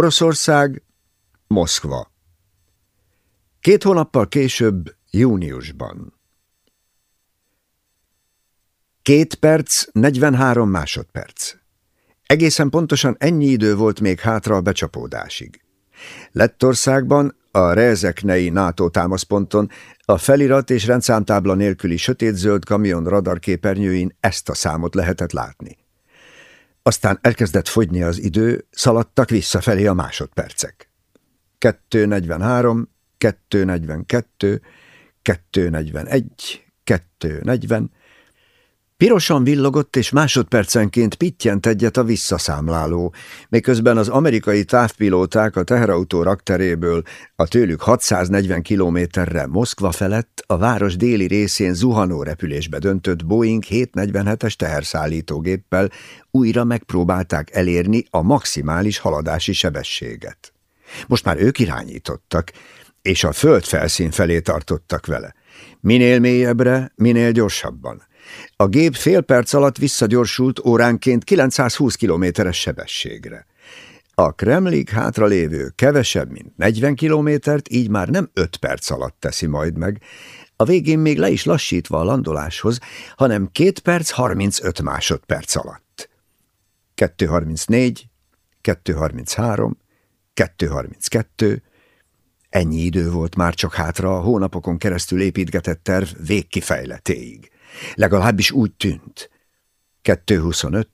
Oroszország, Moszkva. Két hónappal később, júniusban. Két perc, 43 másodperc. Egészen pontosan ennyi idő volt még hátra a becsapódásig. Lettországban, a Rezeknei NATO támaszponton a felirat és rendszámtábla nélküli sötétzöld kamion radarképernyőin ezt a számot lehetett látni. Aztán elkezdett fogyni az idő, szaladtak visszafelé a másodpercek. 2.43, 2.42, 2.41, 2.40, Pirosan villogott, és másodpercenként pittyent egyet a visszaszámláló, miközben az amerikai távpilóták a teherautó rakteréből a tőlük 640 kilométerre Moszkva felett a város déli részén zuhanó repülésbe döntött Boeing 747-es teherszállítógéppel újra megpróbálták elérni a maximális haladási sebességet. Most már ők irányítottak, és a föld felszín felé tartottak vele. Minél mélyebbre, minél gyorsabban. A gép fél perc alatt visszagyorsult óránként 920 kilométeres sebességre. A Kremlig hátralévő kevesebb, mint 40 kilométert, így már nem 5 perc alatt teszi majd meg, a végén még le is lassítva a landoláshoz, hanem 2 perc 35 másodperc alatt. 2.34, 2.33, 2.32, ennyi idő volt már csak hátra a hónapokon keresztül építgetett terv végkifejletéig. Legalábbis úgy tűnt. 2.25.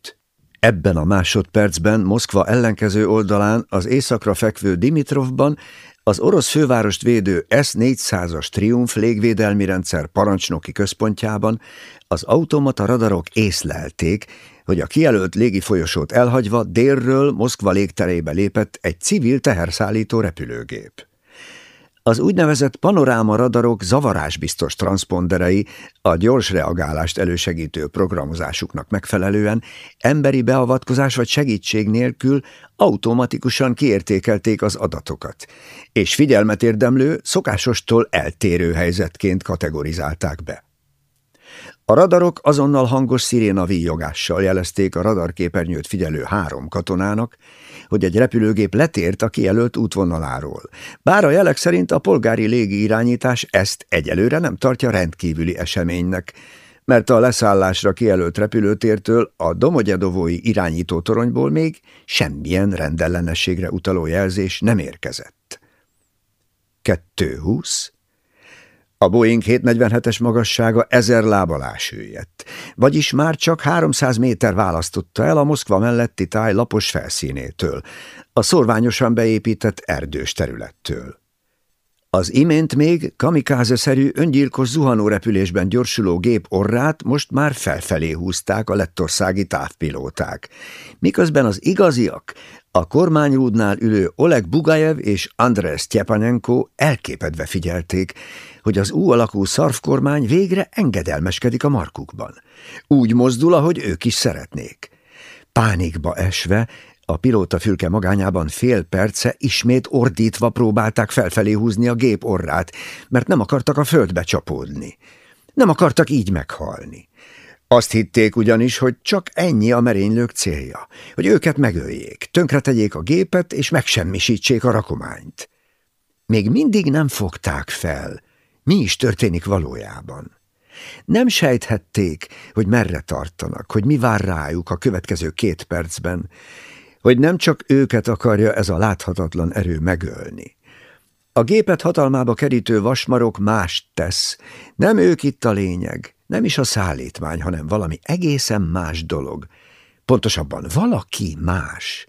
Ebben a másodpercben Moszkva ellenkező oldalán az északra fekvő Dimitrovban az orosz fővárost védő S-400-as Triumph légvédelmi rendszer parancsnoki központjában az automata radarok észlelték, hogy a kijelölt légifolyosót elhagyva délről Moszkva légterébe lépett egy civil teherszállító repülőgép. Az úgynevezett panoráma radarok zavarásbiztos transponderei a gyors reagálást elősegítő programozásuknak megfelelően emberi beavatkozás vagy segítség nélkül automatikusan kiértékelték az adatokat, és figyelmet érdemlő, szokásostól eltérő helyzetként kategorizálták be. A radarok azonnal hangos sziréna víjogással jelezték a radarképernyőt figyelő három katonának, hogy egy repülőgép letért a kijelölt útvonaláról. Bár a jelek szerint a polgári légi irányítás ezt egyelőre nem tartja rendkívüli eseménynek, mert a leszállásra kijelölt repülőtértől a Domogyedovói irányító toronyból még semmilyen rendellenességre utaló jelzés nem érkezett. 220 a Boeing 747-es magassága ezer láb alá süllyedt, vagyis már csak 300 méter választotta el a Moszkva melletti táj lapos felszínétől, a szorványosan beépített erdős területtől. Az imént még kamikázeszerű öngyilkos zuhanórepülésben gyorsuló gép orrát most már felfelé húzták a lettországi távpilóták, miközben az igaziak, a kormányrúdnál ülő Oleg Bugajev és Andrei Styepanenko elképedve figyelték, hogy az ú alakú szarvkormány végre engedelmeskedik a markukban. Úgy mozdul, ahogy ők is szeretnék. Pánikba esve, a pilóta fülke magányában fél perce ismét ordítva próbálták felfelé húzni a gép orrát, mert nem akartak a földbe csapódni. Nem akartak így meghalni. Azt hitték ugyanis, hogy csak ennyi a merénylők célja, hogy őket megöljék, tönkretegyék a gépet és megsemmisítsék a rakományt. Még mindig nem fogták fel, mi is történik valójában. Nem sejthették, hogy merre tartanak, hogy mi vár rájuk a következő két percben, hogy nem csak őket akarja ez a láthatatlan erő megölni. A gépet hatalmába kerítő vasmarok mást tesz, nem ők itt a lényeg, nem is a szállítmány, hanem valami egészen más dolog. Pontosabban valaki más.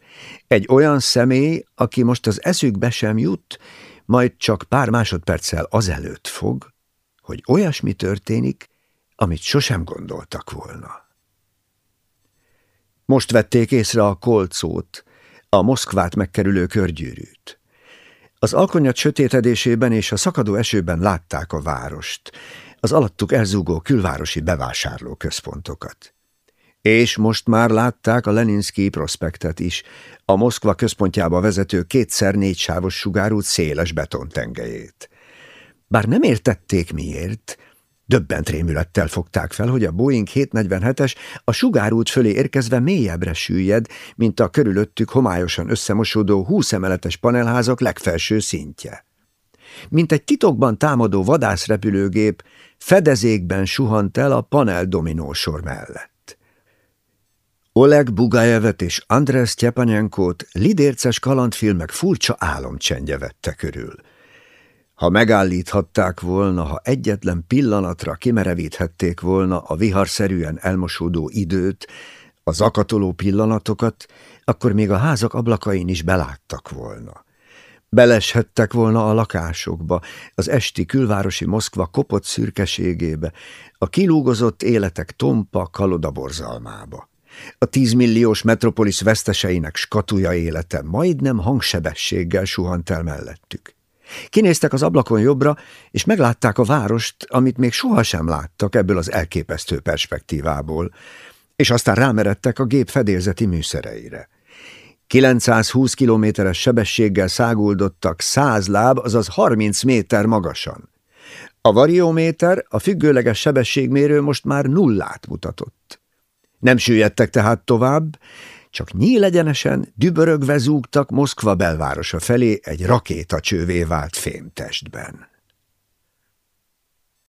Egy olyan személy, aki most az eszükbe sem jut, majd csak pár másodperccel azelőtt fog, hogy olyasmi történik, amit sosem gondoltak volna. Most vették észre a kolcót, a Moszkvát megkerülő körgyűrűt. Az alkonyat sötétedésében és a szakadó esőben látták a várost, az alattuk elzúgó külvárosi bevásárló központokat. És most már látták a Leninszki prospektet is, a Moszkva központjába vezető kétszer négy sávos sugárút széles betontengelyét. Bár nem értették miért, Döbbent rémülettel fogták fel, hogy a Boeing 747-es a sugárút fölé érkezve mélyebbre süllyed, mint a körülöttük homályosan összemosódó húsz emeletes panelházak legfelső szintje. Mint egy titokban támadó vadászrepülőgép, fedezékben suhant el a panel dominósor mellett. Oleg Bugajevet és András Tyepanyenkót lidérces kalandfilmek furcsa álomcsendje vette körül – ha megállíthatták volna, ha egyetlen pillanatra kimerevíthették volna a viharszerűen elmosódó időt, a zakatoló pillanatokat, akkor még a házak ablakain is beláttak volna. Beleshettek volna a lakásokba, az esti külvárosi Moszkva kopott szürkeségébe, a kilúgozott életek tompa kalodaborzalmába. A tízmilliós metropolis veszteseinek skatuja élete majdnem hangsebességgel suhant el mellettük. Kinéztek az ablakon jobbra, és meglátták a várost, amit még sohasem láttak ebből az elképesztő perspektívából, és aztán rámeredtek a gép fedélzeti műszereire. 920 kilométeres sebességgel száguldottak 100 láb, azaz 30 méter magasan. A variométer, a függőleges sebességmérő most már nullát mutatott. Nem süllyedtek tehát tovább, csak nyílegyenesen, dübörögve zúgtak Moszkva belvárosa felé egy rakétacsővé vált fémtestben.